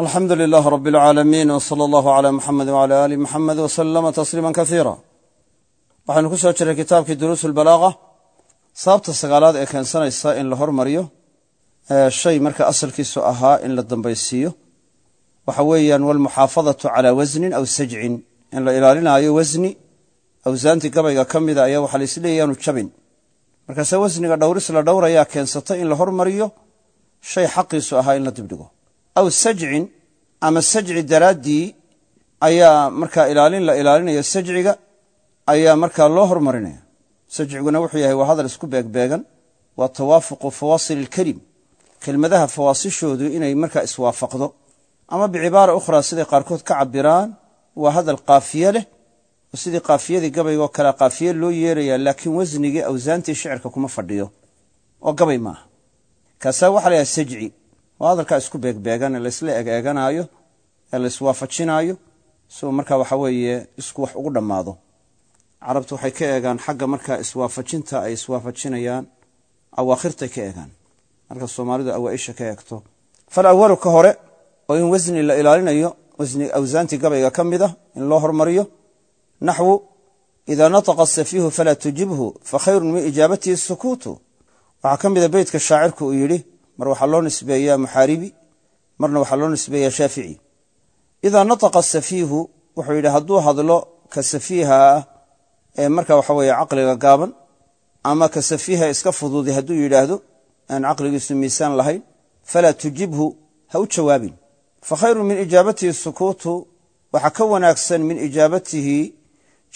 alxamdu lilaah rab اlcaalamiin w sala allahu cala muxamedi wcala ali muxamed w salama tasliima kasiira waxaynu ku soo jiray kitaabkii duruus lbalaaqa sababta sagaalaad ee keensanaysa in la hormariyo shay marka asalkiisu ahaa in la dambaysiiyo waxa weeyaan walmuxaafadatu calaa wasnin aw sajcin. In la ilaalinaayo wasni awsaantii gabayga ka mida ayaa waxaa laisleeya yaanu jabin. Markaase wasniga dhowris la dhowrayaa keensata in la hormariyo shay xaqiisu ahaa in la dibdhigo aw sajcin ama sajci daraaddii ayaa markaa ilaalin la ilaalinayo sajciga ayaa markaa loo hormarinaya sajciguna wuxuu yahay waa hadal isku beegbeegan waa tawaafuqu fawaasil ilkelim kelmadaha fawaasishoodu inay markaa iswaafaqdo. Ama bicibaara ukhraa siday qaarkood ka cabiraan waa hadal kaafiye leh oo sidii kaafiyadii gabaygaoo kale kaafiye loo yeerayaa laakiin wasnigii awsaantii shicirka kuma fadhiyo. Oo gabay maaha. Kaasaa waxa la sajci waa hadalkaa isku beegbeegan ee laysla egeeganaayo ee la iswaafajinaayo si uu markaa waxa weeye isku wax ugu dhammaado. Carabtu waxay ka eegaan xagga markaa iswaafajinta ay iswaafajinayaan awaakhirtay ka eegaan. Marka soomaalidu awaaisha ka eegto. Falawalu ka hore oo in wasni la ilaalinayo wasni awsaantii gabayga ka mid ah in loo hormariyo naxwu idaa nataqa safiihu falaa tujibhu fakhayrun min ijaabatihi sukuutu waxaa ka mida beytka shaacirku uu yidhi mar waxaa loo nisbeeyaa muxaaribi marna waxaa loo nisbeeyaa shaafici. Idaa nataqa safiihu wuxuu yidhi hadduu hadlo ka safiiha ah ee marka waxa weeye caqliga gaaban ama ka safiiha iska fuduudi hadduu yidhaahdo aan caqligiisu miisaan lahayn falaa tujibhu ha u jawaabin. Fa khayrun min ijaabatihi sukuutu waxaa ka wanaagsan min ijaabatihi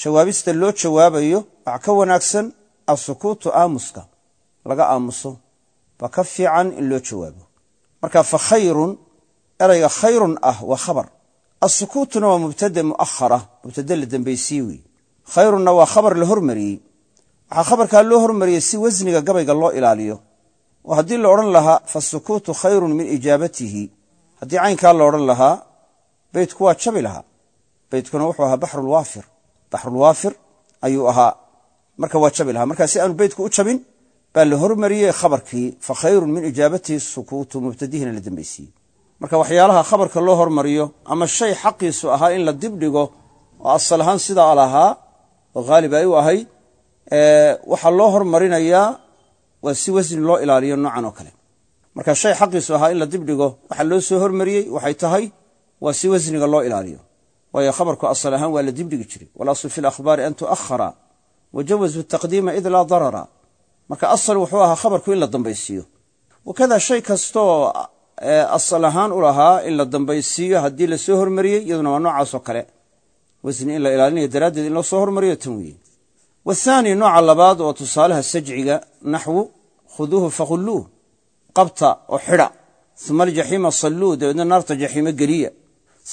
jawaabista loo jawaabayo waxaa ka wanaagsan asukuutu aamuska laga aamuso baa ka fiican in loo jawaabo. Marka fa khayrun erayga khayrun ah waa khabar. Asukuutuna waa mubtade mu'ahara mubtade la dambaysiye wey khayrunna waa khabar la hormariyey. Waxaa khabarkaa loo hormariyey si wasniga gabayga loo ilaaliyo. Oo haddii la odhan lahaa fasukuutu khayrun min ijaabatihi. Haddii caynkaa la odhan lahaa beytku waa jabi lahaa. Beytkuna wuxuu ahaa baxrulwaafir baxrulwaafir ayuu ahaa. Marka waa jabi lahaa. Marka si aanu beytku u jabin baa la hormariyey khabarkii fa khayrun min ijaabatihi sukuutu mubtadihina la dambaysiiyey marka waxyaalaha khabarka loo hormariyo ama shay xaqiisu ahaa in la dibdhigo oo asal ahaan sidaa lahaa oo haalib ay u ahayd waxaa loo hormarinayaa waa si wasni loo ilaaliyo noocan oo kale. Marka shay xaqiisu ahaa in la dibdhigo waxaa loo soo hormariyey waxay tahay waa si wasniga loo ilaaliyo. Waayo khabarku asal ahaan waa la dibdhigi jiray. Walaslu fi lakhbaari an tu'ahara wajawazu taqdiima id laa darara marka asal wuxuu ahaa khabarku in la dambaysiiyo. Wakada shay kastooo asal ahaan u lahaa in la dambaysiiyo haddii la soo hormariyey iyaduna waa noocaasoo kale. Wasni in la ilaalinayo daraaddeed in loo soo hormariyo tan weeye. Wathaani nooca labaad oo tusaalaha sajciga naxwu khuduuhu fakhulluuh qabta oo xidha. Uma aljaxiima salluu dabeedna naarta jaxiimo geliya.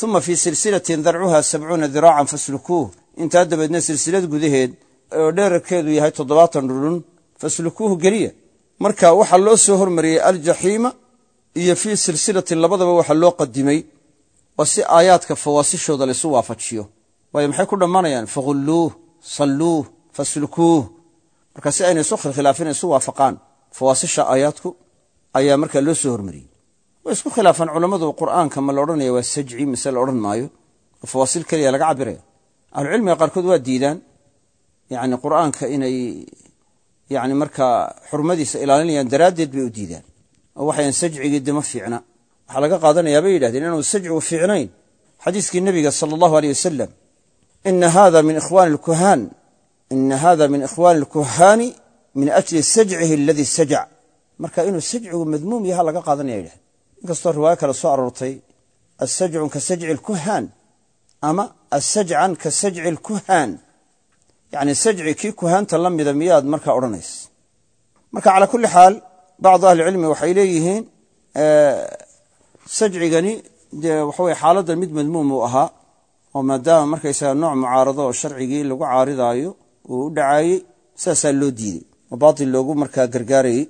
Uma fii silsilatin darcuha sabcuuna diraacan faslukuuh. Intaa dabeedna silsilad gudaheed oo dheerarkeedu yahay toddobaatan dhudhun faslukuuhu geliya. Marka waxaa loo soo hormariyey aljaxiima iyo fii silsilatin labadaba waxaa loo qadimay waa si aayaadka fawaasishooda laysu waafajiyo. Waayo maxay ku dhammaanayaan? Fakhulluuh salluuh faslukuuh marka si ayna isu khilkhilaafin isu waafaqaan fawaasisha aayaadku ayaa markaa loo soo hormariyey. Way isku khilaafaan culammadu qur'aanka ma la odhanaya waa sajci mise la odhan maayo? Oo fawaasil keliya laga cabiraya ahlucilmiga qaarkood waa diidaan. Yani qur'aanka inay yani markaa xurmadiisa ilaalinayaan daraaddeed bay u diidaan. Oo waxayan sajcigii fiicna. Waxaa laga qaadanayaa bay yidhahdeen inaanu sajcigu fiicnayn. Xadiiskii nebiga sala allahu aleyh wasalam ina hada min ikhwani lkuhaan ina hada min ikhwaani alkuhaani min ajli sajcihi aladii sajac. Marka inuu sajcigu madmuum yaha laga qaadanaya yidhahd inkastoo riwaayo kale soo aroortay asajcun ka sajci alkuhaan ama asajcan ka sajci alkuhaan yani sajci kii kuhaanta la mida miyaad markaa odhanaysa. Marka calaa kulli xaal bacdu ahlicilmi waxay leeyihiin sajcigani dee waxaweye xaaladdan mid madmuum uu ahaa oo maadaama markaysaga nooc mucaarado oo sharcigii lagu caaridaayo uu u dhacaayey saasaa loo diidey. Oo baatil loogu markaa gargaarayey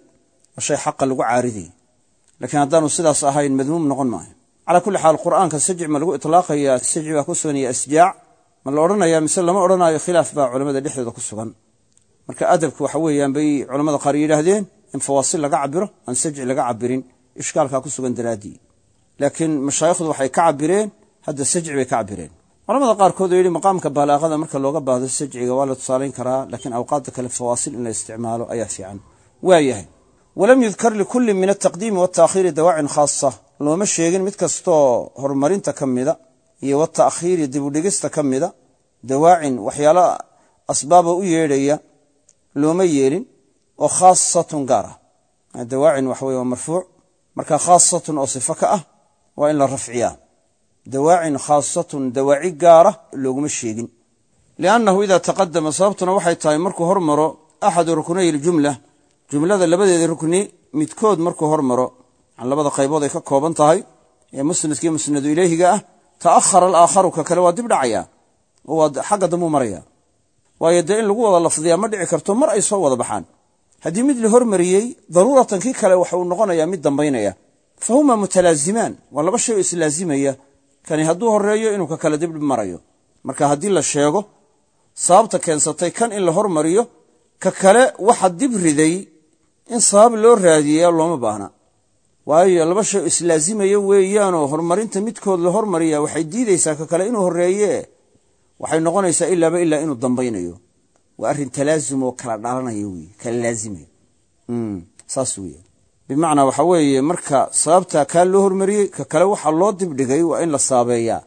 oo shay xaqa lagu caaridayey. Lakiin haddaanu sidaas ahayn madmuum noqon maayo. Calaa kulli xaal qur'aanka sajci ma lagu itlaaqaya sajci baa ku suganaya asjaac ma la odhanaya mise lama odhanaayo khilaaf baa culamada dhexdooda ku sugan. Marka adabku waxa weeyaan bay culamada qaar yidhaahdeen in fawaasil laga cabiro aan sajci laga cabirin ishkaalkaa ku sugan daraaddii laakiin mashaayikhdu waxay ka cabireen hadda sajci bay ka cabireen culamada qaarkood oo yidhi maqaamka balaaqada marka looga baahdo sajciga waa la tusaalayn karaa laakiin awqaadda kale fawaasil in la isticmaalo ayaa fiican. Waayahay walam yudkar likulli min altaqdiimi wataakhiiri dawaacin khaasa looma sheegin mid kastoo horumarinta ka mida iyo wataakhiiri dibudhigista ka mida dawaacin waxyaala asbaaba u yeedhaya looma yeelin oo khaasatun gaar ah. Dawaacin waxa weye waa marfuuc marka khaasatun oo sifo ka ah waa in la rafciyaa. Dawaacin khaasatun dawaaci gaara looguma sheegin. Liannahu idaa taqadama sababtuna waxay tahay markuu hormaro axadu ruknay iljumla jumlada labadeeda rukni midkood markuu hormaro labada qaybood ay ka kooban tahay ee musnadkiiyo musnadu ileyhiga ah ta'ahara alaakharu ka kale waa dib dhacaya. Waa xagga dambuu maraya. Waayo dee in lagu wada lafdiyaa ma dhici karto mar ay soo wada baxaan. Haddii mid la hormariyey daruuratan kii kale waxa uu noqonayaa mid dambaynaya. Fa huma mutalaazimaan waa laba shay oo islaazimaya. Kani hadduu horeeyo inuu ka kale dibdhib marayo. Marka haddii la sheego sababta keensatay kan in la hormariyo ka kale waxa dib riday. In sabab loo raadiyeya looma baahna waayo laba shay islaazimaya weeyaanoo horumarinta midkood la hormariya waxay diidaysaa ka kale inuu horeeye waxay noqonaysaa ilaaba ilaa inuu dambaynayo. Waa arrin talaazum oo kala dhalanaya wey kala laazimaya. Saas wey bimacnaa waxa weeye marka sababtaa kaa loo hormariyey ka kale waxaa loo dibdhigay waa in la saabeeyaa.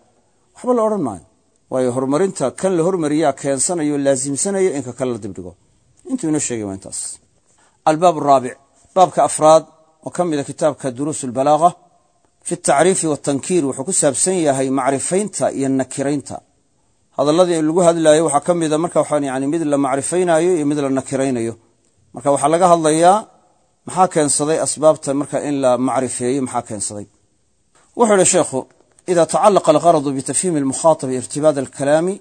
Waxba la odhan maayo. Waayo horumarinta kan la hormariyaa keensanayo laasimsanaya in ka kale la dibdhigo intuu inoo sheegay waa intaas. Albaab araabic baabka afraad oo ka mida kitaabka duruus albalaaga fi tacriifi watankiir wuxuu ku saabsan yahay macrifaynta iyo nakiraynta. Hadalladii lagu hadlaayo waxaa ka mida marka waxaan yani mid la macrifaynayo iyo mid la nakiraynayo. Marka waxaa laga hadlayaa maxaa keensaday asbaabta marka in la macrifeeyo maxaa keensaday? Wuxuu ihi sheekhu ida tacalaqa algaradu bitafhiimi almukhaatabi irtibaad alkalaami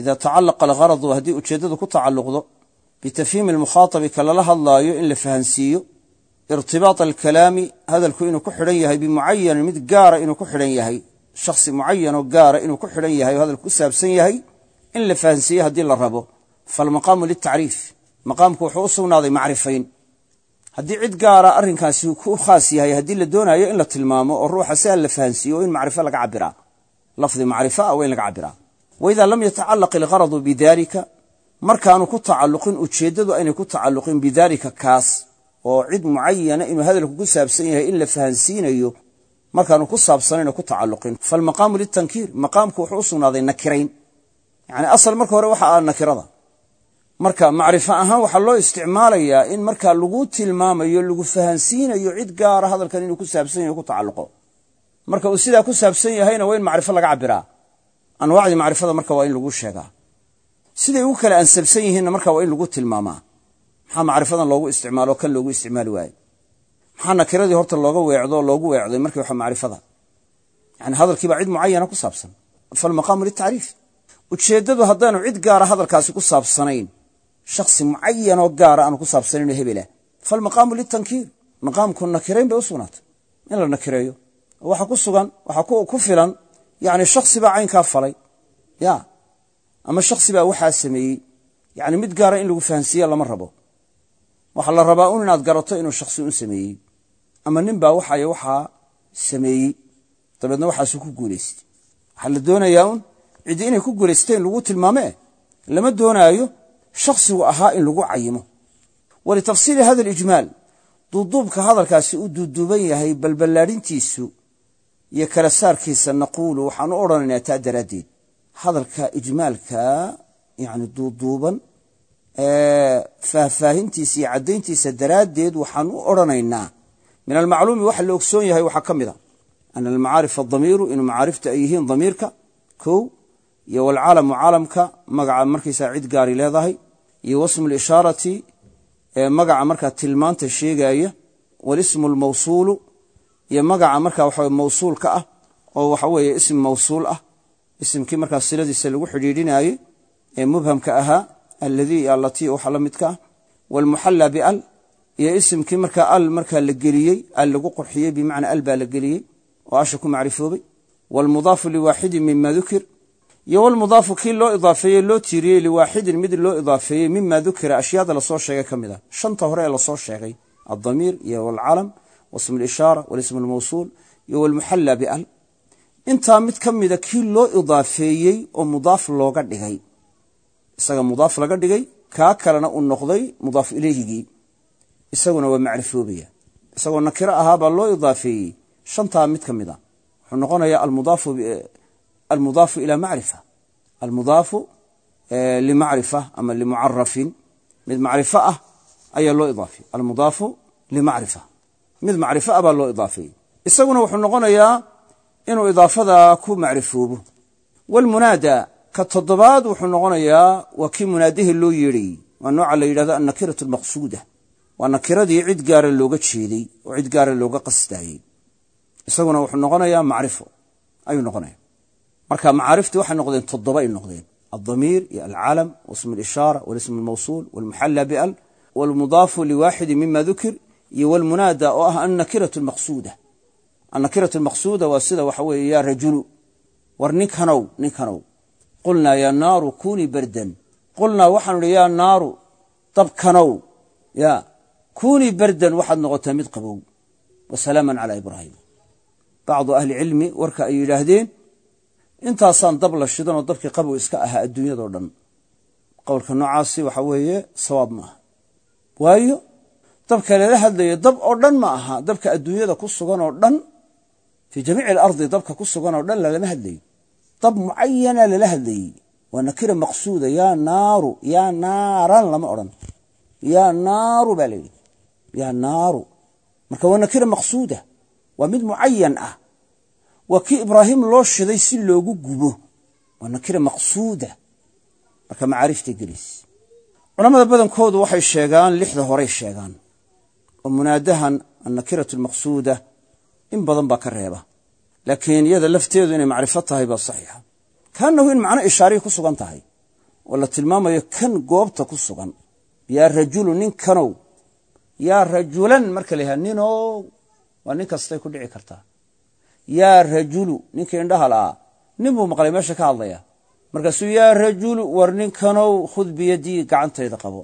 ida tacalaqa algaradu haddii ujeeddadu ku tacalluqdo bitafhiimi almukhaatabi ka lala hadlaayo in la fahansiiyo irtibaat alkalaami hadalku inuu ku xidhan yahay bimucayanin mid gaara inuu ku xidhan yahay shakhsi mucayanoo gaara inuu ku xidhan yahay oo hadalku ku saabsan yahay in la fahansiiye haddii la rabo. Falmaqaamu liltacriif maqaamku wuxuu u sugnaaday macrifayn. Haddii cid gaara arrinkaasi ku khaas yahay haddii la doonayo in la tilmaamo oo ruuxa si aan la fahansiiyo in macrifo laga cabiraa lafdi macrifo ah waa laga cabiraa wa lam yatacalaq ilgaradu bidalika markaanu ku tacalluqin ujeeddadu aynay ku tacalluqin bidaalika kaas oo cid mucayana inuu hadalku ku saabsan yahay in la fahansiinayo markaanu ku saabsanayn oo ku tacalluqin. Falmaqaamu litankiir maqaamku wuxuu u sugnaaday nakirayn. Yani asal marka hore waxa ah nakirada. Marka macrifo ahaan waxaa loo isticmaalayaa in markaa lagu tilmaamayo lagu fahansiinayo cid gaara hadalkan inuu ku saabsan yahay ku tacalluqo. Marka uu sidaa ku saabsan yahayna waa in macrifo laga cabiraa anwaacdii macrifada marka waa in lagu sheegaa. Siday ugu kala ansabsan yihiinna marka waa in lagu tilmaamaa maxaa macrifadan loogu isticmaalo kan loogu isticmaali waaye maxaa nakiradii horta looga weecdo loogu weecday markii waxa macrifada? Yani hadalkiibaa cid mucayana ku saabsan. Falmaqaamu litacriif. Ujeeddadu haddaanu cid gaara hadalkaasi ku saabsanayn shakhsi mucayanoo gaara aanu ku saabsanayn oo hebelah falmaqaamu litankiir. Maqaamku nakirayn bay u sugnaatay. In la nakireeyo. Waxa ku sugan waxaa ku filan yani shakhsi baa caynkaa falay. Ya ama shakhsi baa waxaa sameeyey. Yani mid gaara in lagu fahansiiya lama rabo waxaa la rabaa un inaad garato inuu shakhsi un sameeyey. Ama nin baa waxay waxaa sameeyey. Dabeedna waxaasuu ku guulaystay waxaa la doonayaa un ciddii inay ku guulaysteen lagu tilmaamee lama doonaayo shakhsigu ahaa in lagu cayimo. Walitafsiili hada alijmaal duuduubka hadalkaasi u duuduuban yahay balballaadhintiisu iyo kala saarkiisa naquulu waxaan u odhanaynaa taa daraaddeed. Hadalka ijmaalka yani duuduuban faahfaahintiisa iyo caddayntiisa daraaddeed waxaan u odhanaynaa min almacluumi waxa la ogsoon yahay waxaa ka mid a. Ana almacaarif adamiiru inuu macaarifta ay yihiin damiirka kow iyo walcalamu calamka magaca markaysaa cid gaari leedahay iyo wasmu lishaarati magaca markaa tilmaanta sheegaya walismu lmawsuulu iyo magaca marka waxa mawsuulka ah oo waxa weeye ism mawsuul ah. Isimkii markaa siladiisa lagu xidhiidhinaayey ee mubhamka ahaa alladii allatii waxa la midka walmuxalla bial iyo isimkii markaa al markaa la geliyey al lagu qurxiyey bimacnaa al baa la geliyey oo asha ku macrifoobay. Waalmudaafu liwaaxidin mima dukir iyo walmudaafu kii loo idaafeeyey loo tiiriyey liwaaxidin mid loo idaafeeyey mima dukira ashyaada la soo sheegay ka mid a. Shanta hore ee la soo sheegay aldamiir iyo walcalam wasmu lishaara walismu lmawsuul iyo walmuxalla bial intaa mid ka mida kii loo idaafeeyey oo mudaaf looga dhigay isaga mudaaf laga dhigay kaa kalena uu noqday mudaaf ileyhigii isaguna waa macrifoobaya isagoo nakiro ahaabaa loo idaafeeyey. Shantaa mid ka mid a. Wuxuu noqonayaa almudaafu ila macrifa. Almudaafu limacrifa ama limucarafin mid macrifo ah ayaa loo idaafeey almudaafu limacrifa. Mid macrifo ah baa loo idaafeeyey. Isaguna wuxuu noqonayaa inuu idaafada ku macrifoobo. Walmunaada ka toddobaad wuxuu noqonayaa waa kii munaadahi loo yeedhayey waa nooca la yidhahdo annakiratu almaqsuuda waa nakiradii cid gaara looga jeeday oo cid gaara looga qasdaayey isaguna wuxuu noqonayaa macrifo. Ayuu noqonaya marka macaariftii waxay noqdeen toddoba ay noqdeen. Aldamiir iyo alcalam wasmu alishaara walism almawsuul walmuxalla bial walmudaafu liwaaxidi mima dukir iyo walmunaada oo ah annakiratu almaqsuuda annakiratu almaqsuuda waa sida waxa weeye yaa rajulu war ninkanow ninkanow qulnaa yaa naaru kunii bardan. Qulnaa waxaanu idhi yaa naaru dabkanow ya kunii bardan waxaad noqotaa mid qabow. Wa calaa ibraahim. Bacdu ahli cilmi warka ay yidhaahdeen intaasaan dab la shidanoo dabkii qabow iska ahaa adduunyadao dhan. Qowlka noocaasi waxa weeye sawaab ma aha. Waayo dabka lala hadlayo dab oo dhan ma aha. Dabka adduunyada ku sugan oo dhan fii jamiici alardi dabka ku sugan oo dhan lalama hadlayo dab mucayana lala hadlayey. Waa nakira maqsuuda yaa naaru yaa naaran lama odhan. Yaa naaru baa layidhi yaa naaru. Marka waa nakira maqsuuda waa mid mucayan ah. Waa kii ibraahim loo shiday si loogu gubo. Waa nakira maqsuuda. Marka macaariftay gelaysa culamada badankoodu waxay sheegaan lixda horey sheegaan. Oo munaadahan annakiratu almaqsuuda in badan baa ka reeba laakiin iyada lafteedu inay macrifo tahay baa saxiixa. Kaanahu in macno ishaariya ku sugan tahay oo la tilmaamayo kan goobta ku sugan yaa rajulu ninkanow yaa rajulan marka la yhaha ninow waa nin kastay ku dhici kartaa. Yaa rajulu ninkii indhaha la'aa nin buu maqlay meesha ka hadlaya. Markaasuu yaa rajulu war ninkanow khud biyadii gacantayda qabo.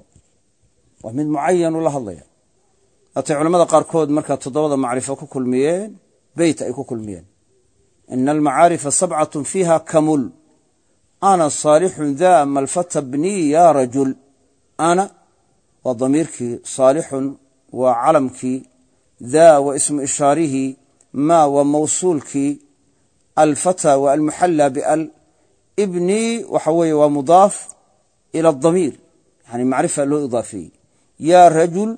Waa mid mucayan ula hadlaya. Haatay culamada qaarkood markaa toddobada macrifo kulmiyeen ina almacaarifa sabcatun fiiha kamul ana saalixun daa malfata bnii ya rajul ana waa damiirkii saalixun waa calamkii daa wa ismu ishaarihii ma waa mawsuulkii alfata waa almuxalla bial ibnii waxa weeye waa mudaaf ila adamiir yani macrifa loo idaafeeyey yaa rajul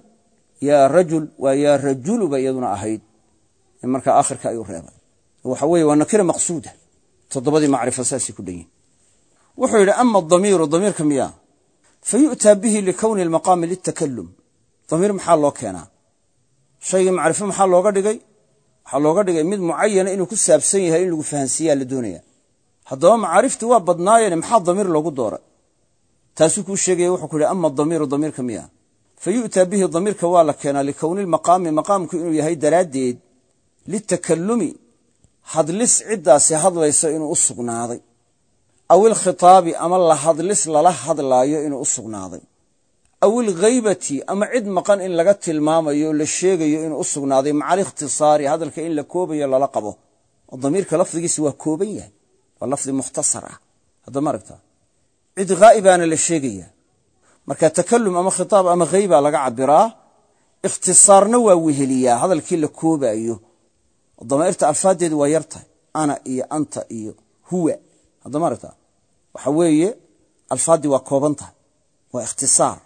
yaa rajul waa yaa rajulu ba iyaduna ahayd markaa aakhirka ayuu reebay waxa weeye waa nakira maqsuuda. Toddobadii macrifo saasay ku dhan wuxuu yidhi ama adamiiru damiirka miyaa? Fa bihi likowni almaqaami liltakalum damiir maxaa loo keenaa? Shaygii macrifo maxaa looga dhigay? Waxaa looga dhigay? Mid mucayana inuu ku saabsan yahay in lagu fahansiiyaa la doonaya haddaba macaariftii waa badnaayeen maxaa damiir loogu dooray? Taasuu kuu sheegaya wuxuu ku yidhi ama damiiru damiirka miya fa bihi damiirka waa la keenaa likowni lmaqaami maqaamku inuu yahay daraaddeed litakalumi hadlis ciddaasi hadlayso inuu u sugnaaday. Aw ilkhitaabi ama la hadlis lala hadlaayo inuu u sugnaaday. Aw ilghaybati ama cid maqan in laga tilmaamayo la sheegayo inuu u sugnaaday maca alikhtisaari hadalka in la koobayo lala qabo. Oo damiirka lafdigiisa waa kooban yahay waa lafdi mukhtasar ah. Haddama aragtaa? Cid haa'ibaana la sheegaya marka takalum ama khitaab ama hayba laga cabiraa ikhtisaarna waa weheliyaa hadalkii la koobaayo damaa'irta alfaaddeedu waa yar tahay ana iyo anta iyo huwa. Haddama aragtaa waxa weeye alfaaddii waa kooban tahay waa ikhtisaar.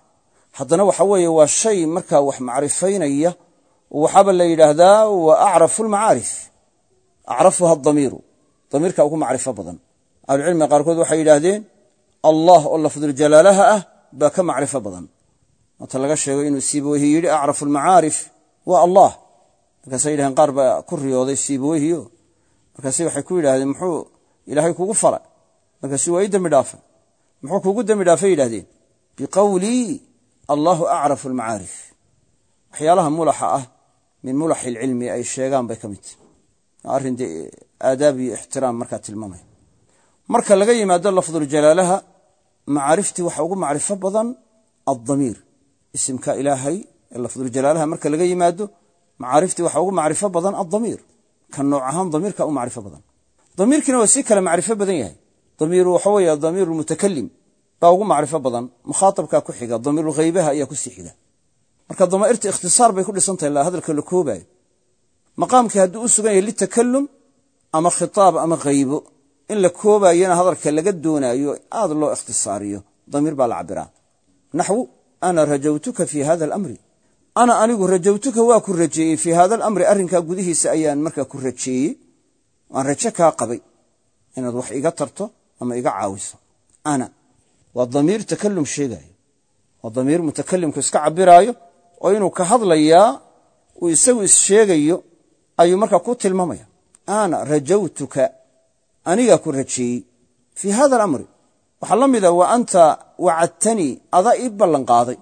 Haddana waxa weeye waa shay markaa wax macrifaynaya oo waxaaba la yidhaahdaa wa acrafu lmacaarif acrafuha adamiiru damiirka ugu macrifo badan. Ahlucilmiga qaarkood waxay yidhaahdeen allah oo lafduljalaalaha ah baa ka macrifo badan. Maata laga sheego inuu siibaweyhi yidhi acrafu almacaarif waa allah markaasay yidhahdeen qaar baa ku riyooday siibaweyhiyo markaase waxay ku yidhahdeen muxuu ilaahay kugu falay markaasu waa ii dembi dhaafay muxuu kugu dembi dhaafay yidhahdeen biqowlii allahu acrafu almacaarif waxyaalaha mulaxa ah min mulaxi ilcilmi ay sheegaan bay ka mid arrin dee aadaab iyo ixtiraam markaa tilmaamaya. Marka laga yimaado lafduljalaalaha macaariftii waxa ugu macrifo badan addamiir isimka ilaahay ee lafduljalaalaha marka laga yimaado macaariftii waxa ugu macrifo badan addamiir. Ka nooc ahaan damiirka u macrifo badan. Damiirkiina waa sii kale macrifo badan yahay. Damiiru waxa weeye damiiru mutakalim baa ugu macrifo badan mukhaatabkaa ku xiga damiiru haybaha ayaa ku sii xiga. Marka damaa'irta ikhtisaar bay ku dhisantahay la hadalka la koobaayo. Maqaamkii hadduu u sugan yahay litakalum ama khitaab ama haybo in la koobayana hadalka laga doonaayo aad loo ikhtisaariyo. Damiir baa la cabiraa naxwu ana rajawtuka fii hada alamri ana anigu rajawtuka waa ku rajeeyey. Fii hada alamri arrinkaa gudihiisa ayaan markaa ku rajeeyey. Waan raje kaa qabay inaad wax iga tarto ama iga caawiso. Ana waa damiir takalum sheegaayo. Waa damiir mutakalimku iska cabiraayo oo inuu ka hadlayaa uu isagu issheegayo ayuu markaa ku tilmaamaya. Ana rajawtuka anigaa ku rajeeyey. Fii hada alamri waxaa la mida wa anta wacadtanii adaa ii ballanqaaday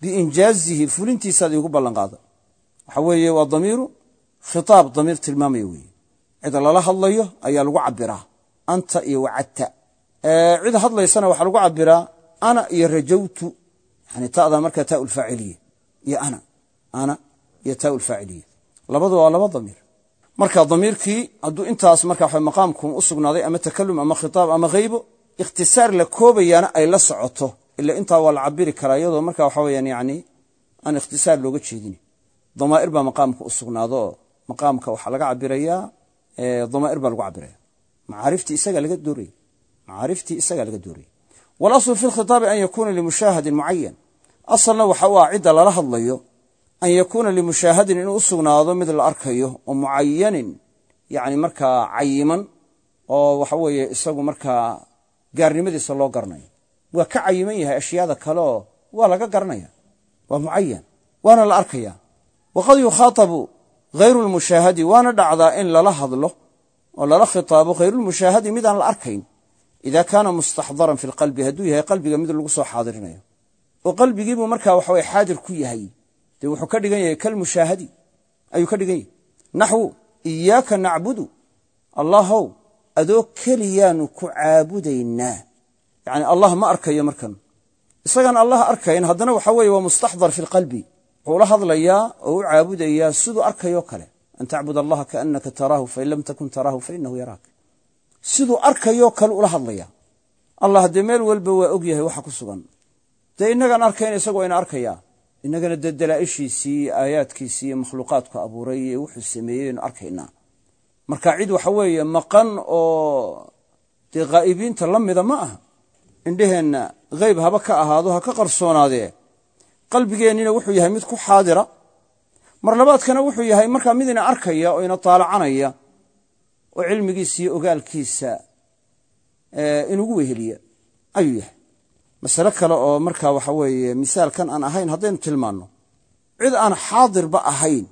biinjaazihi fulintiisaad iigu ballanqaaday waxa weeye waa damiiru khitaab damiir tilmaamaya weeye. Cida lala hadlayo ayaa lagu cabiraa anta iyo wacadta. Cid hadlaysana waxaa lagu cabiraa ana iyo rajawtu. Yani tada markaa taa ulfaaciliya iyo ana ana iyo taa ulfaaciliya labadu waa laba damiir. Marka damiirkii hadduu intaas marka wa maqaamku u sugnaaday ama takalum ama khitaab ama haybo ikhtisaar la koobayaana ay la socoto ila intaa waa la cabiri karaa iyadoo marka waxa weyaan yani aan ikhtisaar looga jeedin damaa'ir baa maqaamka u sugnaado maqaamka waxaa laga cabirayaa damaa'ir baa lagu cabiraya macaariftii isaga laga dooraya macaariftii isagaa laga dooraya walaslu fi lkhitaabi an yakuuna limushaahadin mucayan asalna waxa u ah cidda lala hadlayo an yakuuna limushaahadin inuu u sugnaado mid la arkayo oo mucayanin yani markaa cayiman oo waxa weeye isagu markaa gaarnimadiisa loo garanayo waa ka cayiman yahay ashyaada kaleoo waa laga garanaya waa mucayan waana la arkaya waqad yukhaatabu hayru lmushaahadi waana dhacdaa in lala hadlo oo lala khitaabo hayrulmushaahadi midaan la arkayn. Ida kaana mustaxdaran fi lqalbi hadduu yahay qalbiga mid lagu soo xaadirinayo. Oo qalbigiibuu markaa waxawe xaadir ku yahay. Dee wuxuu ka dhigan yahay kalmushaahadi ayuu ka dhigan yahay. Naxwu iyaaka nacbudu allahow adoo keliyaanu ku caabudaynaa yani allah ma arkayo markan. Isagaan allah arkayn haddana waxa weeye waa mustaxdar fi lqalbi wuxuu la hadlayaa oo u caabudayaa siduu arkayoo kale. An tacbud allaha kaanaka taraahu fain lam takun taraahu fainahu yaraak. Siduu arkayoo kale ula hadlaya allah dee meel walba waa og yahay waxa ku sugan. Dee inagaan arkayna isagoo ina arkayaa. Inagana dee dalaa'ishiisii iyo aayaadkiisii iyo makhluuqaadku abuuray iyo wuxuu sameeyey aynu arkaynaa. Marka cid waxa weeye maqan indheheenna hayb haba ka ahaado ha ka qarsoonaadee qalbigeennina wuxuu yahay mid ku xaadira. Mar labaadkana wuxuu yahay markaa mid ina arkaya oo ina taalacanaya oo cilmigiisa iyo ogaalkiisa inugu weheliya. Ayuu yahay. Masale kale oo markaa waxa weeye misaalkan aan ahayn haddaynu tilmaanno. Cid aan xaadirba ahayn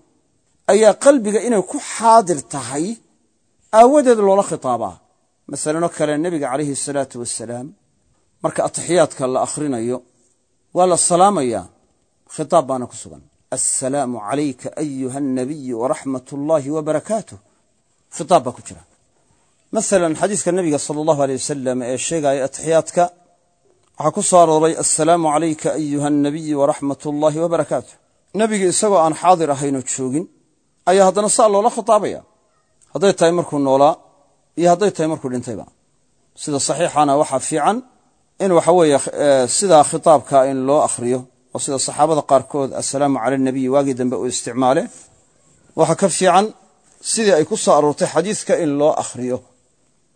ayaa qalbiga inay ku xaadir tahay aawadeed loola khitaabaa. Masaleno kale nebiga calayhi asalaatu wasalaam marka atixiyaadka la akhrinayo waa la salaamayaa. Khitaab baana ku sugan. Assalaamu calayka ayuha alnabiyu waraxmat ullaahi wabarakaatuh khitaab baa ku jira. Masalan xadiiska nebiga sala allahu aleyh wasalam ee sheegaya atixiyaadka waxaa ku soo arooray assalaamu calayka ayuha alnabiyu waraxmat ullaahi wabarakaatuh nebigii isagoo aan xaadir ahaynoo joogin ayaa haddana saa loola khitaabaya. Hadday tahay markuu noolaa iyo hadday tahay markuu dhintayba. Sida saxiixana waxaa fiican in waxa weeye sidaa khitaabka in loo akhriyo oo sida saxaabada qaarkood assalaamu cala anabiyi waagii dambe uu isticmaale waxaa ka fiican sidii ay ku soo aroortay xadiidka in loo akhriyo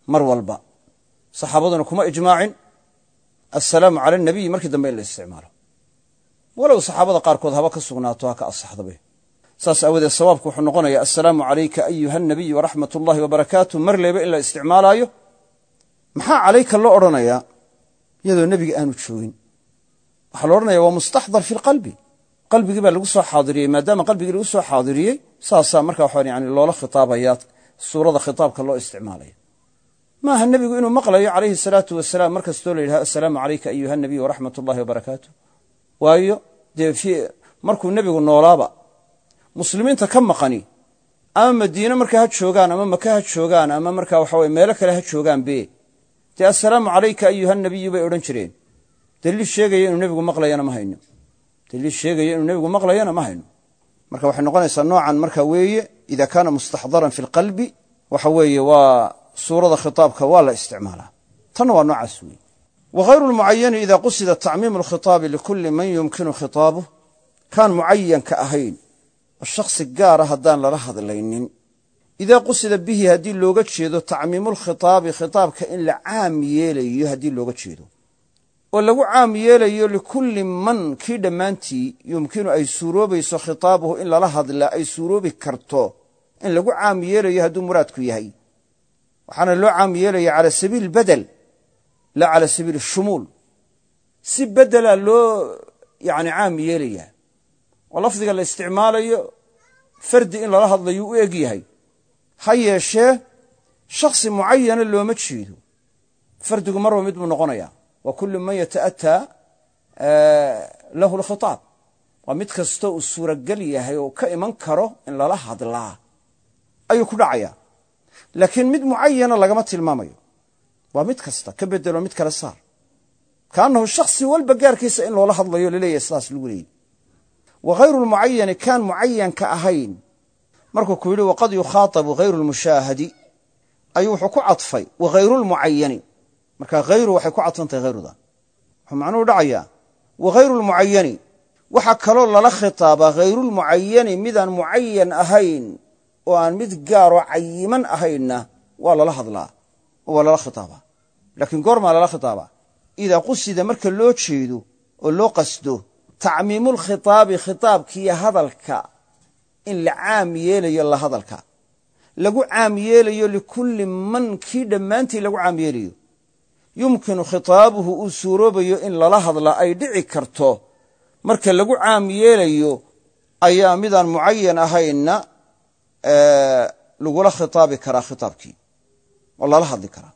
mar walba. Saxaabaduna kuma ijmaacin assalaamu cala anabiyi markii dambe in la isticmaalo. Walow saxaabada qaarkood haba ka sugnaato ha ka saas aawadeed sawaabku wuxuu noqonaya assalaamu calayka ayuha alnabiyu waraxmat ullaahi wabarakaatu mar leeba in la isticmaalaayo. Maxaa calayka loo odhanayaa iyadoo nebiga aanu joogin. Waxaa la odhanaya waa mustaxdar fi lqalbi qalbigii baa lagu soo xaadiriyey maadaama qalbigii lagu soo xaadiriyey saasaa marka waxa yani loola khitaabaya suurada khitaabka loo isticmaalaya maaha nebigu inuu maqlayo calayhi salaatu wasalaam mar la yidhahdo assalaamu calayka ayuha nabiy waraxmat ullahi wabarakaatu waayo dee markuu nebigu noolaaba muslimiinta ka maqani ama madiine markaa ha joogaan ama maka ha joogaan ama markaa waxaweye meelo kale ha joogaan be dee assalaamu calayka ayuha nabiyu bay odhan jireen. Daliil sheegaya inuu nebigu maqlayana ma hayno. Daliil sheegaya inuu nebigu maqlayana ma hayno. Marka waxay noqonaysaa noocan marka weeye ida kaana mustaxdaran fi lqalbi waxa weeye waa suurada khitaabka waa la isticmaalaa. Tanna waa noocaas weeye. Wghayru lmucayani ida qusida tacmiimu alkhitaabi likuli man yumkinu khitaabuh. Kaan mucayanka ahayn oo shakhsi gaara haddaan lala hadlaynin idaa qusida bihi haddii looga jeedo tacmiimulkhitaabi khitaabka in la caam yeelayo haddii looga jeedo. Oo lagu caam yeelayo likulli man kii dhammaantii yumkinu ay suuroobayso khitaabuhu in lala hadlaa ay suuroobi karto. In lagu caam yeelayo hadduu muraadku yahay. Waxaana loo caam yeelaya cala sabiili badel laa cala sabiili shumuul. Si bedela loo yani caam yeelayaa. Oo lafdiga la isticmaalayo fardi in lala hadlayu u eg yahay ha yeeshee shakhsi mucayana looma jeedo. Fardigu marba mid buu noqonayaa. Wa kullu man yata'ataa lahu lkhitaab waa mid kastoo uu suuragel yahay oo ka iman karo in lala hadlaa. Ayuu ku dhacayaa laakiin mid mucayana lagama tilmaamayo. Waa mid kasta ka bedelo mid kale saar. Kaannahu shakhsi walba gaarkiisa in loola hadlayo la leeyahay sidaas lagu leeyay wa hayru lmucayani kaan mucayanka ahayn markuu ku yidhi waqad yukhaatabu hayru lmushaahadi ayuu wuxuu ku cadfay wahayru lmucayani marka hayru waxay ku cadfantahay hayruda wuxuu macnuhu dhacayaa wahayru lmucayani waxaa kaloo lala khitaabaa hayrulmucayani midaan mucayan ahayn oo aan mid gaaroo cayiman ahaynna waa lala hadlaa oo waa lala khitaabaa. Laakiin goormaa lala khitaabaa. Idaa qusida marka loo jeedo oo loo qasdo tacmiimulkhitaabi khitaabkiiyo hadalka in la caam yeelayo la hadalka. Lagu caam yeelayo likulli man kii dhammaantii lagu caam yeelayo. Yumkinu khitaabuhu uu suuroobayo in lala hadlaa ay dhici karto. Marka lagu caam yeelayo ayaa midaan mucayan ahaynna lagula khitaabi karaa khitaabkii. Oo lala hadli karaa.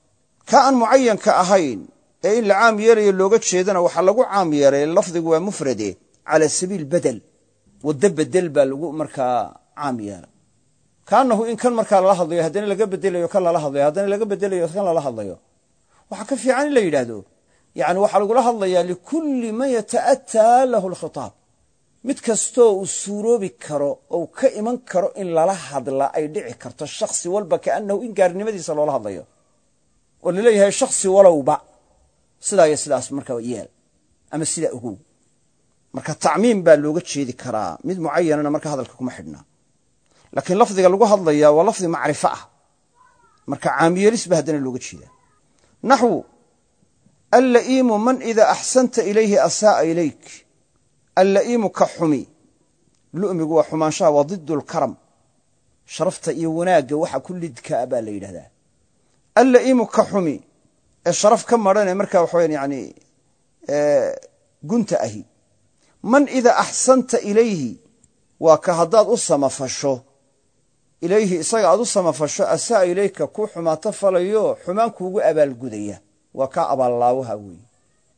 Ka aan mucayanka ahayn ee in la caam yeelayo looga jeedana waxaa lagu caam yeelay lafdigu waa mufrade cala sabiil bedel waddo bedel baa lagu markaa caam yeelay. Kaanahu in kan markaa lala hadlayo haddana laga bedelayo kan lala hadlayo haddana laga bedelayo kan lala hadlayo. Waxaa ka fiican in la yidhaahdo yani waxaa lagula hadlayaa likulli man yata'ataa lahu lkhitaab mid kastoo uu suuroobi karo ou ka iman karo in lala hadla ay dhici karto shakhsi walba kaanahu in gaarnimadiisa loola hadlayo. Oo la leeyahay shakhsi walowba. Sidaa iyo sidaas markaa yeel ama sidaa ogow marka tacmiim baa looga jeedi karaa. Mid mucayanana marka hadalka kuma xidhnaa laakiin lafdiga lagu hadlayaa waa lafdi macrifo ah. Marka caamiyeelis haddana looga jeedaa naxwu alla'iimu man idaa axsanta ilayhi asaa'a ilayk. Alla'iimu ka xumi. Lu'migu waa xumaanshaha waa didu sharafta iyo wanaagga waxa ku lidkaa baa la yidhahdaa alla'iimu ka xumi. Ee sharaf ka madhan ee markaa waxa weyaan yani gunta ahi man idaa axsanta ilayhi waa ka haddaad u samafasho. Ilayhi isaga aad u samafasho asaa ilayka kuu xumaato falayo xumaan kuugu abaalgudaya. Waa kaa abaallaawaha weeye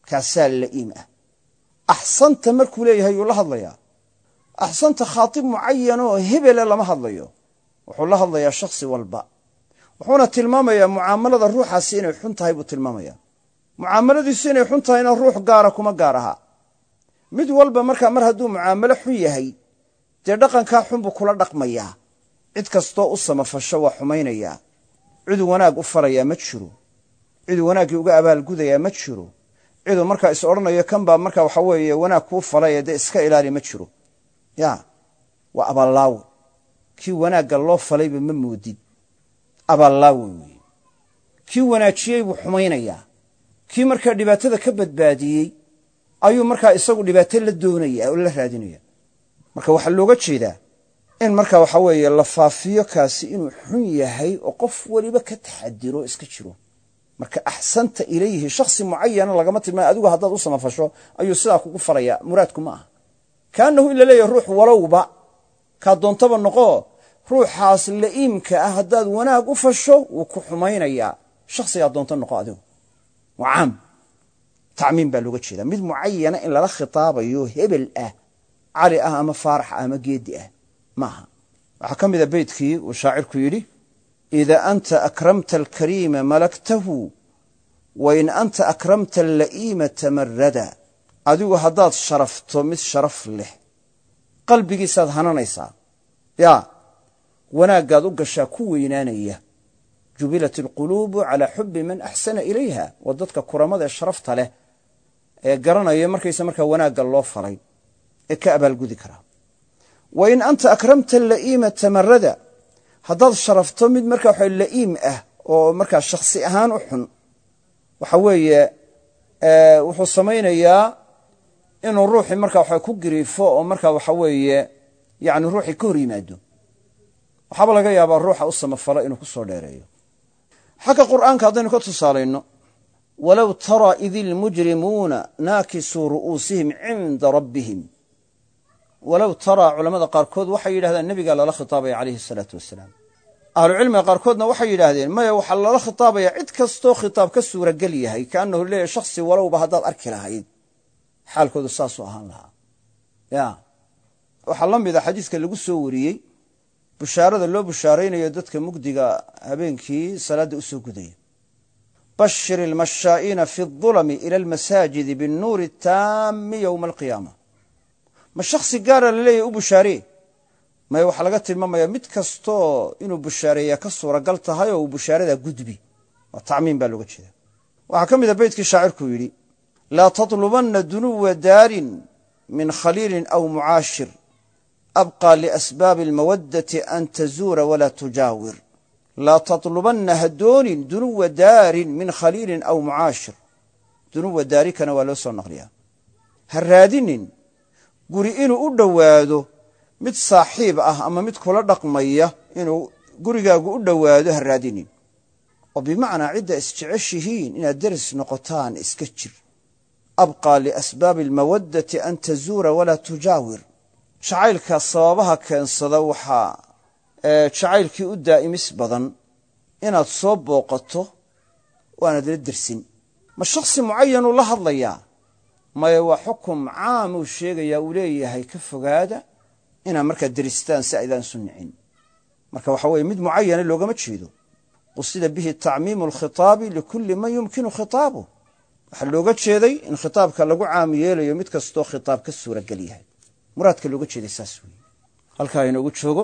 kaasaa la'iim ah. Axsanta markuu leeyahay yuu la hadlayaa. Axsanta khaatib mucayan oo hebele lama hadlayo. Wuxuu la hadlayaa shakhsi walba. Wuxuuna tilmaamayaa mucaamalada ruuxaasi inay xun tahay buu tilmaamaya mucaamaladiisu inay xun tahayna ruux gaara kuma gaar aha mid walba markaa mar hadduu mucaamalo xun yahay dee dhaqankaa xun buu kula dhaqmayaa cid kastoo u samafasho waa xumaynayaa ciduu wanaag u falayaa ma jiro. Ciduu wanaaggii uga abaalgudayaa ma jiro. Ciduu markaa is odhanayo kan baa markaa waxa weeye wanaag kuu falay dee iska ilaali ma jiro. Ya waa abaallaawe kii wanaagga loo falayba ma moodid. Abaallaawe weeye. Kii wanaajiyey buu xumaynayaa kii markaa dhibaatada ka badbaadiyey ayuu markaa isagu dhibaato la doonaya oo la raadinaya. Marka waxaa looga jeedaa in marka waxa weeye la faafiyo kaasi inuu xun yahay oo qof weliba ka taxadiro iska jiro. Marka axsanta ilayhi shakhsi mucayana lagama tilmaamay adigu haddaad u samafasho ayuu sidaa kugu falayaa muraadku ma aha. Kaanahu in la ruux walowba kaa doontaba noqo ruuxaas la'iimka ah haddaad wanaag u fasho wuu ku xumaynayaa. Shakhsigaa doonto noqo adigu. Waa caam tacmiim baa looga jeedaa. Mid mucayana in lala khitaabayo hebel ah cali ah ama faarax ah ama geedi ah ma aha waxaa ka mida beytkii uu shaacirku yidhi idaa anta akramta alkariima malaktahu wa in anta akramta alla'iima tamarada adigu haddaad sharafto mid sharaf leh qalbigiisaad hananaysaa. Yaa wanaaggaad u gashaa ku weynaanaya. Jubilat alquluubu calaa xubi man axsana ilayha waa dadka kuramada ee sharafta leh ee garanaya markaysa markaa wanaagga loo falay ee ka abaalgudi karaa wa in anta akramta la'iima tamarada haddaad sharafto mid markaa waxa la'iim ah oo markaa shakhsi ahaan u xun waxa weeye wuxuu samaynayaa inuu ruuxii markaa waxa ku giriifo oo markaa waxa weeye yani ruuxii ka hor yimaado. Waxaaba laga yaabaa ruuxa u samafala inuu ku soo dheereeyo. Xagga qur'aanka haddaynu ka tusaalayno walow taraa id ilmujrimuuna naakisuu ru'uusihim cinda rabbihim. Walow taraa culamada qaarkood waxay yidhahdeen nebigaa lala khitaabaya calayhi salaatu wasalaam. Ahlucilmiga qaarkoodna waxay yidhaahdeen maya waxaa lala khitaabaya cid kastoo khitaab ka suuragel yahay kaanahu leeyahy shakhsi walowba haddaad arki lahayd. Xaalkoodu saasuu ahaan lahaa. Ya. Waxaa la mida xadiiska lagu soo wariyey bushaarada loo bushaaraynayo dadka mugdiga habeenkii salaadda u soo gudaya bashir ilmashaa'iina fi اdulami ila almasaajidi biاnnuuri taami yowma alqiyaama ma shakhsi gaara la leeyahy u bushaaree maya waxaa laga tilmaamaya mid kastoo inuu bushaareeyaa ka suuragal tahay oo uu bushaaradaa gudbi waa tacmiim baa looga jeeda waxaa ka mida beytkii shaacirkuu yidhi laa tatlubanna dunuwa daarin min khaliilin aw mucaashir abqى liasbaabi almawaddati an tazuura walaa tujaawir laa tatlubanna ha doonin dunuwa daarin min khaliilin aw mucaashir dunuwa daarikana waa loo soo naqliyaa. Ha raadinin guri inuu u dhowaado mid saaxiib ah ama mid kula dhaqmaya inuu gurigaagu u dhowaado ha raadinin. Oo bimacnaa cidda isjeceshihiin inaad deris noqotaan iska jir. Abqى liasbaabi almawaddati an tazuura walaa tujaawir. Jacaylka sababaha keensada waxaa jacaylkii u daa'imis badan inaad soo booqato waanad la dersin ma shakhsi mucayanuu la hadlayaa? Maya waa xukum caamuu sheegayaa uu leeyahay ka fogaada inaad markaa deristaan si aydaan isu marka waxa weye mid mucayana loogama jeedo. Qusida bihi tacmiimu alkhitaabi likulli man yumkinu khitaabuh waxaa looga jeeday in khitaabka lagu caam yeelayo mid kastoo khitaab ka suuragel yahay. Muraadka looga jeeday saas weeye. Halkaa inoogu joogo